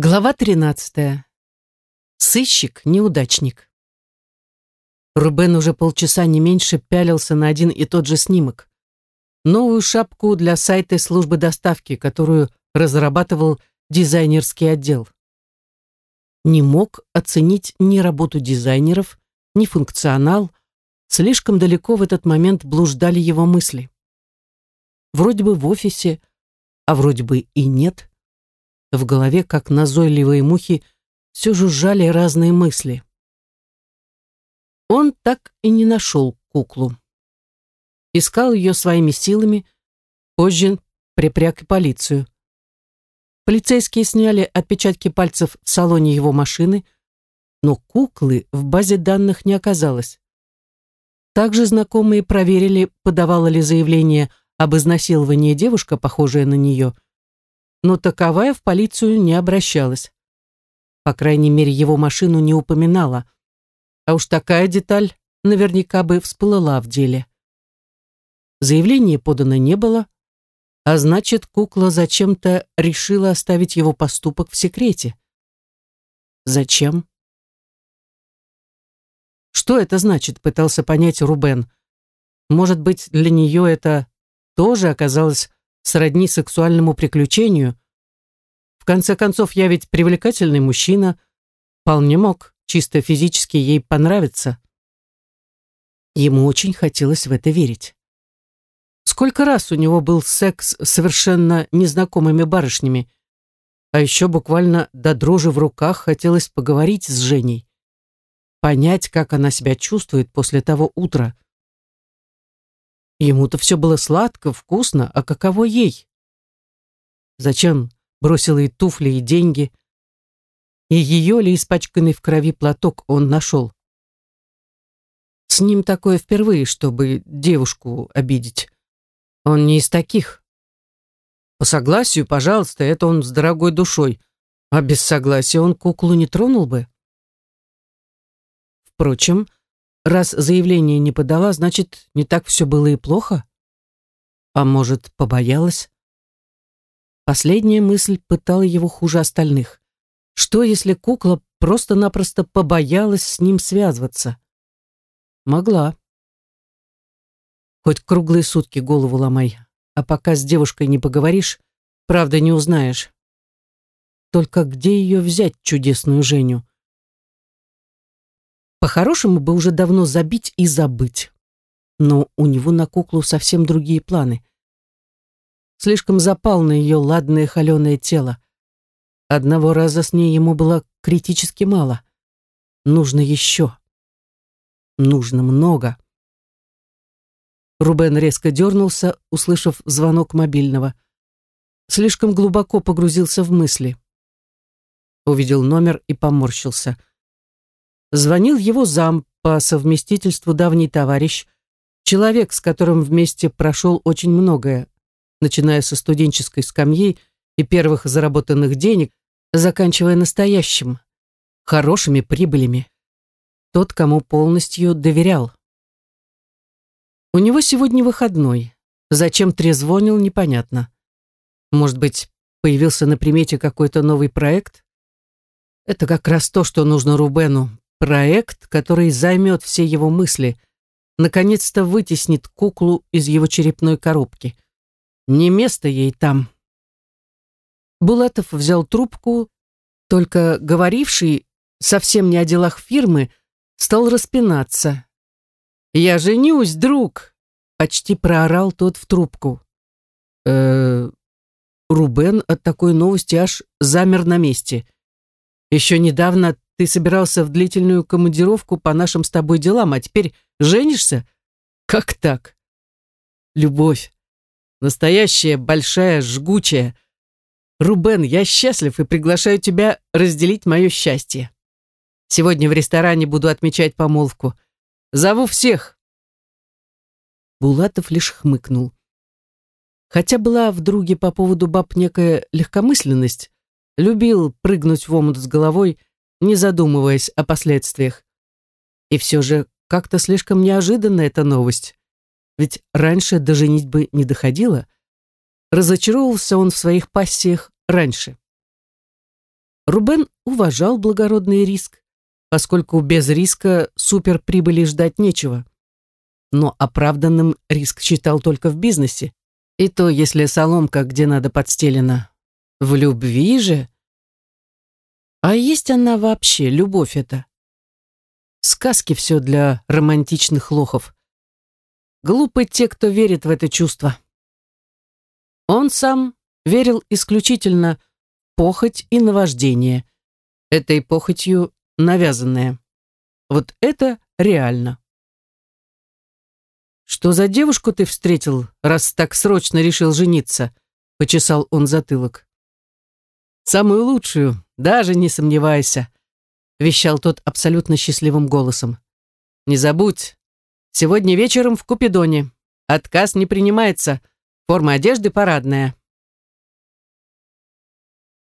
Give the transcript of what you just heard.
Глава 13. Сыщик-неудачник. Рубен уже полчаса не меньше пялился на один и тот же снимок. Новую шапку для сайта службы доставки, которую разрабатывал дизайнерский отдел. Не мог оценить ни работу дизайнеров, ни функционал. Слишком далеко в этот момент блуждали его мысли. Вроде бы в офисе, а вроде бы и нет. В голове, как назойливые мухи, все жужжали разные мысли. Он так и не нашел куклу. Искал ее своими силами, позже припряг полицию. Полицейские сняли отпечатки пальцев в салоне его машины, но куклы в базе данных не оказалось. Также знакомые проверили, подавала ли заявление об изнасиловании девушка, похожая на нее – но таковая в полицию не обращалась. По крайней мере, его машину не упоминала. А уж такая деталь наверняка бы всплыла в деле. Заявления подано не было, а значит, кукла зачем-то решила оставить его поступок в секрете. Зачем? Что это значит, пытался понять Рубен. Может быть, для нее это тоже оказалось сродни сексуальному приключению. В конце концов, я ведь привлекательный мужчина, вполне мог чисто физически ей понравиться. Ему очень хотелось в это верить. Сколько раз у него был секс с совершенно незнакомыми барышнями, а еще буквально до дрожи в руках хотелось поговорить с Женей, понять, как она себя чувствует после того утра. Ему-то все было сладко, вкусно, а каково ей? Зачем бросил ей туфли и деньги? И ее ли испачканный в крови платок он нашел? С ним такое впервые, чтобы девушку обидеть. Он не из таких. По согласию, пожалуйста, это он с дорогой душой, а без согласия он куклу не тронул бы. Впрочем, Раз заявление не подала, значит, не так все было и плохо? А может, побоялась? Последняя мысль пытала его хуже остальных. Что, если кукла просто-напросто побоялась с ним связываться? Могла. Хоть круглые сутки голову ломай, а пока с девушкой не поговоришь, правда не узнаешь. Только где ее взять, чудесную Женю? По-хорошему бы уже давно забить и забыть. Но у него на куклу совсем другие планы. Слишком запал на ее ладное холеное тело. Одного раза с ней ему было критически мало. Нужно еще. Нужно много. Рубен резко дернулся, услышав звонок мобильного. Слишком глубоко погрузился в мысли. Увидел номер и поморщился – звонил его зам по совместительству давний товарищ, человек, с которым вместе прошел очень многое, начиная со студенческой скамьи и первых заработанных денег, заканчивая настоящим, хорошими прибылями. Тот, кому полностью доверял. У него сегодня выходной. Зачем трезвонил, непонятно. Может быть, появился на примете какой-то новый проект? Это как раз то, что нужно Рубену, Проект, который займет все его мысли, наконец-то вытеснит куклу из его черепной коробки. Не место ей там. Булатов взял трубку, только говоривший, совсем не о делах фирмы, стал распинаться. «Я женюсь, друг!» — почти проорал тот в трубку. э Рубен от такой новости аж замер на месте. Еще недавно ты собирался в длительную командировку по нашим с тобой делам, а теперь женишься? Как так? Любовь. Настоящая, большая, жгучая. Рубен, я счастлив и приглашаю тебя разделить мое счастье. Сегодня в ресторане буду отмечать помолвку. Зову всех. Булатов лишь хмыкнул. Хотя была в друге по поводу баб некая легкомысленность, любил прыгнуть в омут с головой, не задумываясь о последствиях. И все же как-то слишком неожиданна эта новость. Ведь раньше до женитьбы не доходило. Разочаровался он в своих пассиях раньше. Рубен уважал благородный риск, поскольку без риска суперприбыли ждать нечего. Но оправданным риск считал только в бизнесе. И то, если соломка где надо подстелена. В любви же... А есть она вообще, любовь это? Сказки все для романтичных лохов. Глупы те, кто верит в это чувство. Он сам верил исключительно похоть и наваждение. Этой похотью навязанное. Вот это реально. «Что за девушку ты встретил, раз так срочно решил жениться?» — почесал он затылок. «Самую лучшую, даже не сомневайся», — вещал тот абсолютно счастливым голосом. «Не забудь, сегодня вечером в Купидоне. Отказ не принимается, форма одежды парадная».